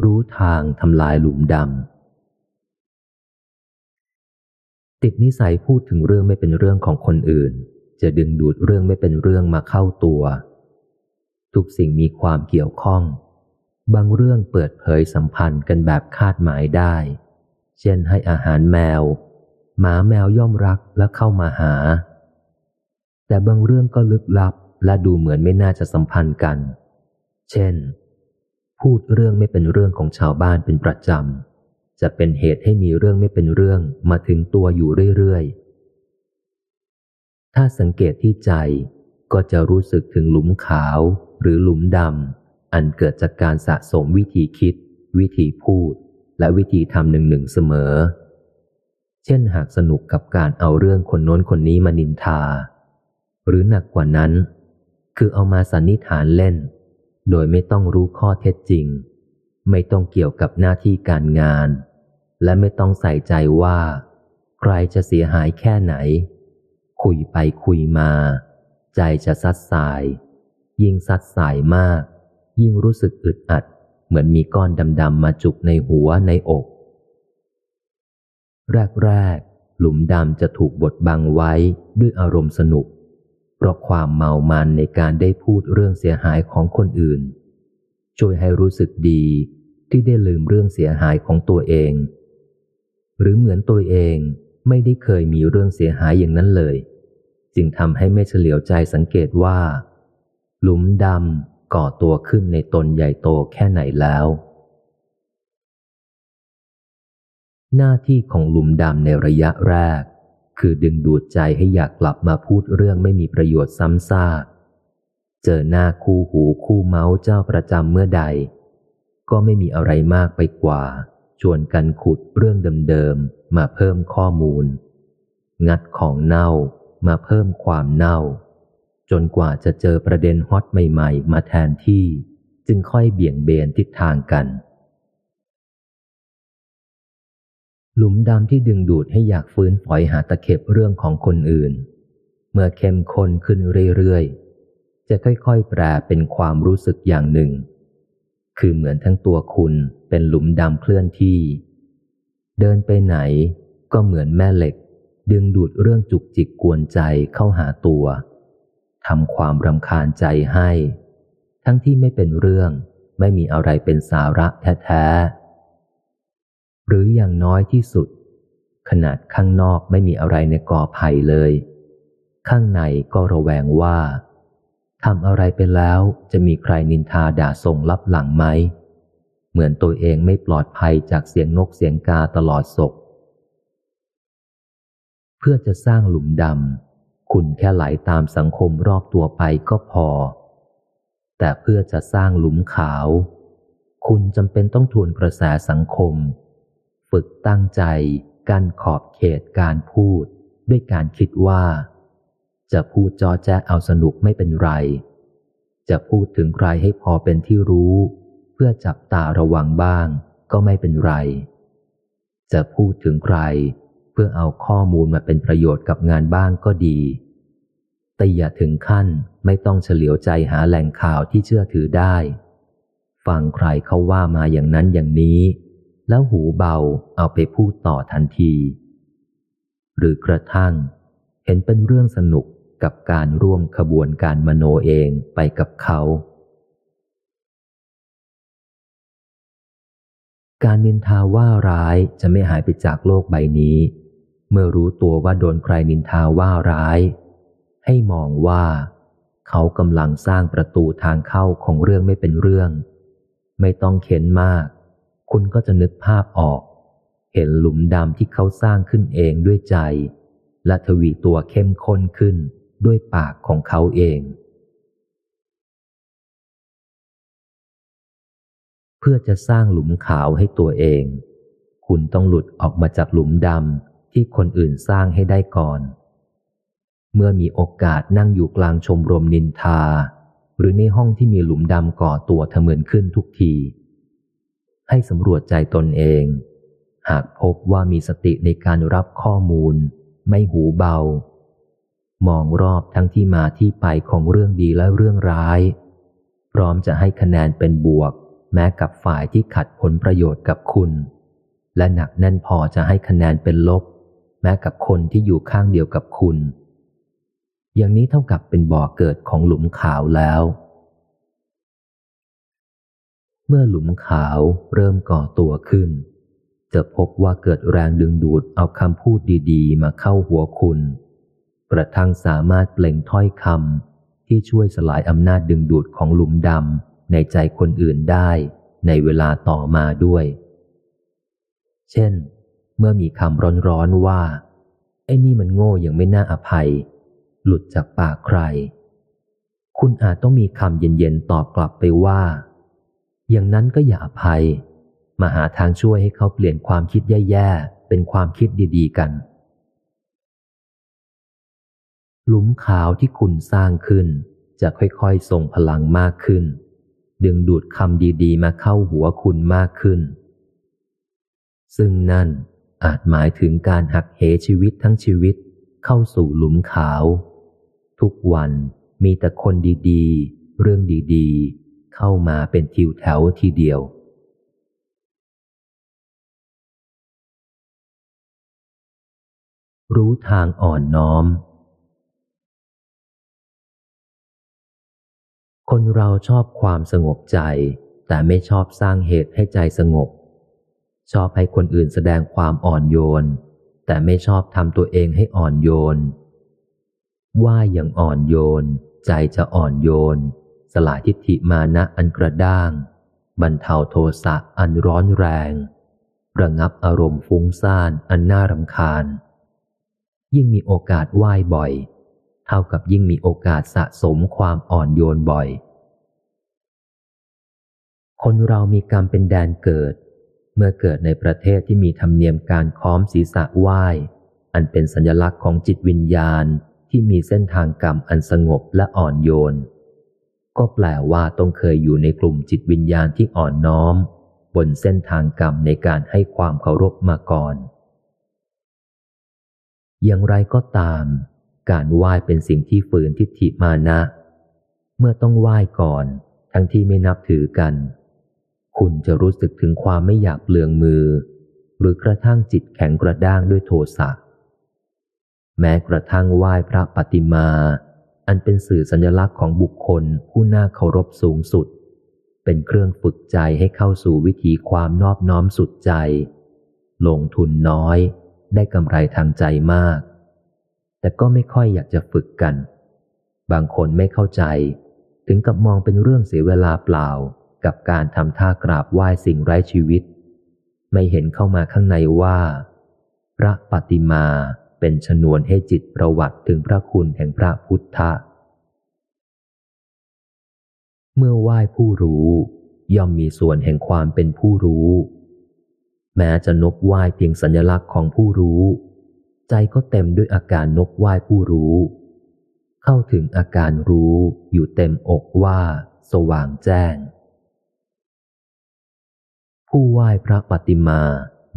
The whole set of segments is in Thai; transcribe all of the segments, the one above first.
รู้ทางทำลายหลุมดำ ติดนิสัยพูดถึงเรื่องไม่เป็นเรื่องของคนอื่น จะดึงดูดเรื่องไม่เป็นเรื่องมาเข้าตัว ทุกสิ่งมีความเกี่ยวข้อง บางเรื่องเปิดเผยสัมพันธ์กันแบบคาดหมายได้ เช่นให้อาหารแมว หมาแมวย่อมรักและเข้ามาหา แต่บางเรื่องก็ลึกลับและดูเหมือนไม่น่าจะสัมพันธ์กัน เช่น พูดเรื่องไม่เป็นเรื่องของชาวบ้านเป็นประจำ จะเป็นเหตุให้มีเรื่องไม่เป็นเรื่องมาถึงตัวอยู่เรื่อยๆ ถ้าสังเกตที่ใจก็จะรู้สึกถึงหลุมขาวหรือหลุมดำอันเกิดจากการสะสมวิธีคิด วิธีพูด และวิธีทำหนึ่งหนึ่งเสมอ เช่นหากสนุกกับการเอาเรื่องคนโน้นคนนี้มานินทา หรือหนักกว่านั้น คือเอามาสันนิษฐานเล่น โดยไม่ต้องรู้ข้อเท็จจริง ไม่ต้องเกี่ยวกับหน้าที่การงาน และไม่ต้องใส่ใจว่า ใครจะเสียหายแค่ไหน คุยไปคุยมา ใจจะซัดสาย ยิ่งซัดสายมาก ยิ่งรู้สึกอึดอัด เหมือนมีก้อนดำๆมาจุกในหัวในอก แรกๆหลุมดำจะถูกบดบังไว้ด้วยอารมณ์สนุก เพราะความเมามันในการได้พูดเรื่องเสียหายของคนอื่น ช่วยให้รู้สึกดีที่ได้ลืมเรื่องเสียหายของตัวเอง หรือเหมือนตัวเองไม่ได้เคยมีเรื่องเสียหายอย่างนั้นเลย จึงทำให้ไม่เฉลียวใจสังเกตว่า หลุมดำก่อตัวขึ้นในตนใหญ่โตแค่ไหนแล้ว หน้าที่ของหลุมดำในระยะแรก คือดึงดูดใจให้อยากกลับมาพูดเรื่องไม่มีประโยชน์ซ้ำซากเจอหน้าคู่หูคู่เมาส์เจ้าประจำเมื่อใด ก็ไม่มีอะไรมากไปกว่า ชวนกันขุดเรื่องเดิมๆ มาเพิ่มข้อมูล งัดของเน่ามาเพิ่มความเน่า จนกว่าจะเจอประเด็นฮอตใหม่ๆ มาแทนที่ จึงค่อยเบี่ยงเบนทิศทางกัน หลุมดำที่ดึงดูดให้อยากฟื้นฝอยหาตะเข็บเรื่องของคนอื่น เมื่อเข้มข้นขึ้นเรื่อยๆ จะค่อยๆ แปลเป็นความรู้สึกอย่างหนึ่ง คือเหมือนทั้งตัวคุณเป็นหลุมดำเคลื่อนที่ เดินไปไหนก็เหมือนแม่เหล็ก ดึงดูดเรื่องจุกจิกกวนใจเข้าหาตัวทำความรำคาญใจให้ ทั้งที่ไม่เป็นเรื่องไม่มีอะไรเป็นสาระแท้ๆ หรืออย่างน้อยที่สุด ขนาดข้างนอกไม่มีอะไรในกอไผ่เลย ข้างในก็ระแวงว่าทำอะไรไปแล้วจะมีใครนินทาด่าส่งลับหลังไหม เหมือนตัวเองไม่ปลอดภัยจากเสียงนกเสียงกาตลอดศก เพื่อจะสร้างหลุมดำคุณแค่ไหลาตามสังคมรอบตัวไปก็พอ แต่เพื่อจะสร้างหลุมขาว คุณจำเป็นต้องทวนกระแสสังคม ฝึกตั้งใจกันขอบเขตการพูด ด้วยการคิดว่า จะพูดจอแจ๊เอาสนุกไม่เป็นไร จะพูดถึงใครให้พอเป็นที่รู้ เพื่อจับตาระวังบ้างก็ไม่เป็นไร จะพูดถึงใคร เพื่อเอาข้อมูลมาเป็นประโยชน์กับงานบ้างก็ดี แต่อย่าถึงขั้นไม่ต้องเฉลียวใจหาแหล่งข่าวที่เชื่อถือได้ ฟังใครเขาว่ามาอย่างนั้นอย่างนี้ แล้วหูเบาเอาไปพูดต่อทันที หรือกระทั่ง เห็นเป็นเรื่องสนุกกับการร่วมขบวนการมโนเองไปกับเขา การนินทาว่าร้ายจะไม่หายไปจากโลกใบนี้ เมื่อรู้ตัวว่าโดนใครนินทาว่าร้าย ให้มองว่า เขากำลังสร้างประตูทางเข้าของเรื่องไม่เป็นเรื่อง ไม่ต้องเข็นมาก คุณก็จะนึกภาพออก เห็นหลุมดำที่เขาสร้างขึ้นเองด้วยใจ และทวีตัวเข้มข้นขึ้นด้วยปากของเขาเอง เพื่อจะสร้างหลุมขาวให้ตัวเอง คุณต้องหลุดออกมาจากหลุมดำที่คนอื่นสร้างให้ได้ก่อน เมื่อมีโอกาสนั่งอยู่กลางชมรมนินทา หรือในห้องที่มีหลุมดำก่อตัวเถมือนขึ้นทุกที ให้สำรวจใจตนเอง หากพบว่ามีสติในการรับข้อมูล ไม่หูเบา มองรอบทั้งที่มาที่ไปของเรื่องดีและเรื่องร้าย พร้อมจะให้คะแนนเป็นบวก แม้กับฝ่ายที่ขัดผลประโยชน์กับคุณ และหนักแน่นพอจะให้คะแนนเป็นลบ แม้กับคนที่อยู่ข้างเดียวกับคุณ อย่างนี้เท่ากับเป็นบ่อเกิดของหลุมขาวแล้ว มื่อหลุมขาวเริ่มก่อตัวขึ้น จะพบว่าเกิดแรงดึงดูดเอาคำพูดดีๆ มาเข้าหัวคุณ กระทั่งสามารถเปล่งถ้อยคำที่ช่วยสลายอำนาจดึงดูดของหลุมดำในใจคนอื่นได้ในเวลาต่อมาด้วย เช่น เมื่อมีคำร้อนๆว่า ไอ้นี่มันโง่อย่างไม่น่าอภัย หลุดจากปากใคร คุณอาจต้องมีคำเย็นๆตอบกลับไปว่า อย่างนั้นก็อย่าอภัย มาหาทางช่วยให้เขาเปลี่ยนความคิดแย่ๆ เป็นความคิดดีๆกัน หลุมขาวที่คุณสร้างขึ้น จะค่อยๆส่งพลังมากขึ้น ดึงดูดคำดีๆ มาเข้าหัวคุณมากขึ้น ซึ่งนั่นอาจหมายถึงการหักเหชีวิตทั้งชีวิตเข้าสู่หลุมขาว ทุกวันมีแต่คนดีๆ เรื่องดีๆ เข้ามาเป็นทิวแถวทีเดียว รู้ทางอ่อนน้อม คนเราชอบความสงบใจ แต่ไม่ชอบสร้างเหตุให้ใจสงบ ชอบให้คนอื่นแสดงความอ่อนโยน แต่ไม่ชอบทำตัวเองให้อ่อนโยน ว่าอย่างอ่อนโยน ใจจะอ่อนโยน สลายทิฏฐิมานะอันกระด้าง บรรเทาโทสะอันร้อนแรง ระงับอารมณ์ฟุ้งซ่านอันน่ารำคาญ ยิ่งมีโอกาสไหว้บ่อย เท่ากับยิ่งมีโอกาสสะสมความอ่อนโยนบ่อย คนเรามีกรรมเป็นแดนเกิด เมื่อเกิดในประเทศที่มีธรรมเนียมการค้อมศีรษะไหว้ อันเป็นสัญลักษณ์ของจิตวิญญาณที่มีเส้นทางกรรมอันสงบและอ่อนโยน ก็แปลว่าต้องเคยอยู่ในกลุ่มจิตวิญญาณที่อ่อนน้อม บนเส้นทางกรรมในการให้ความเคารพมาก่อน อย่างไรก็ตาม การไหว้เป็นสิ่งที่ฝืนทิฏฐิมานะ เมื่อต้องไหว้ก่อน ทั้งที่ไม่นับถือกัน คุณจะรู้สึกถึงความไม่อยากเปลืองมือ หรือกระทั่งจิตแข็งกระด้างด้วยโทสะแม้กระทั่งไหว้พระปฏิมา อันเป็นสื่อสัญลักษณ์ของบุคคลผู้น่าเคารพสูงสุด เป็นเครื่องฝึกใจให้เข้าสู่วิถีความนอบน้อมสุดใจ ลงทุนน้อย ได้กำไรทางใจมาก แต่ก็ไม่ค่อยอยากจะฝึกกัน บางคนไม่เข้าใจ ถึงกับมองเป็นเรื่องเสียเวลาเปล่ากับการทำท่ากราบไหว้สิ่งไร้ชีวิต ไม่เห็นเข้ามาข้างในว่า พระปฏิมา เป็นชนวนให้จิตประวัติถึงพระคุณแห่งพระพุทธะ เมื่อไหว้ผู้รู้ ย่อมมีส่วนแห่งความเป็นผู้รู้ แม้จะนบไหว้เพียงสัญลักษณ์ของผู้รู้ ใจก็เต็มด้วยอาการนบไหว้ผู้รู้ เข้าถึงอาการรู้อยู่เต็มอกว่า สว่างแจ้ง ผู้ไหว้พระปฏิมา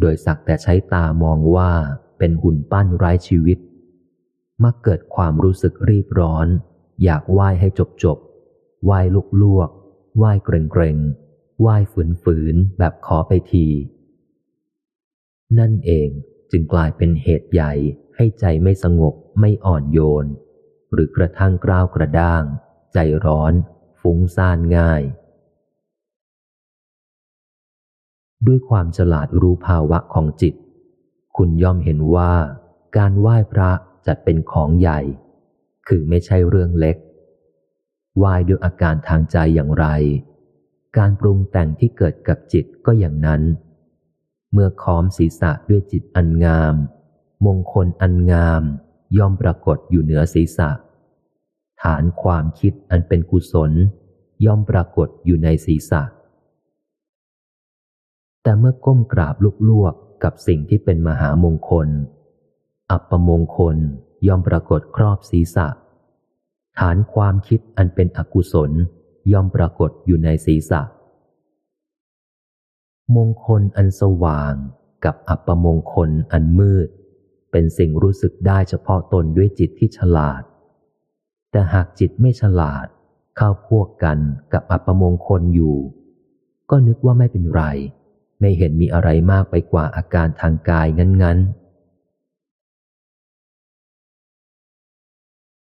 โดยสักแต่ใช้ตามองว่า เป็นหุ่นปั้นไร้ชีวิต มักเกิดความรู้สึกรีบร้อน อยากไหว้ให้จบจบไหว้ลุกลวกไหว้เกรงเกรงไหว้ฝืนฝืนแบบขอไปที นั่นเองจึงกลายเป็นเหตุใหญ่ให้ใจไม่สงบไม่อ่อนโยน หรือกระทั่งกล้าวกระด้าง ใจร้อน ฟุ้งซ่านง่าย ด้วยความฉลาดรู้ภาวะของจิต คุณย่อมเห็นว่าการไหว้พระจัดเป็นของใหญ่ คือไม่ใช่เรื่องเล็ก ไหว้ด้วยอาการทางใจอย่างไร การปรุงแต่งที่เกิดกับจิตก็อย่างนั้น เมื่อค้อมศีรษะด้วยจิตอันงาม มงคลอันงามย่อมปรากฏอยู่เหนือศีรษะ ฐานความคิดอันเป็นกุศล ย่อมปรากฏอยู่ในศีรษะ แต่เมื่อก้มกราบลุกลวกกับสิ่งที่เป็นมหามงคล อัปปมงคลย่อมปรากฏครอบศีรษะ ฐานความคิดอันเป็นอกุศลย่อมปรากฏอยู่ในศีรษะ มงคลอันสว่างกับอัปปมงคลอันมืด เป็นสิ่งรู้สึกได้เฉพาะตนด้วยจิตที่ฉลาด แต่หากจิตไม่ฉลาดเข้าพวกกันกับอัปปมงคลอยู่ ก็นึกว่าไม่เป็นไร ไม่เห็นมีอะไรมากไปกว่าอาการทางกายงั้น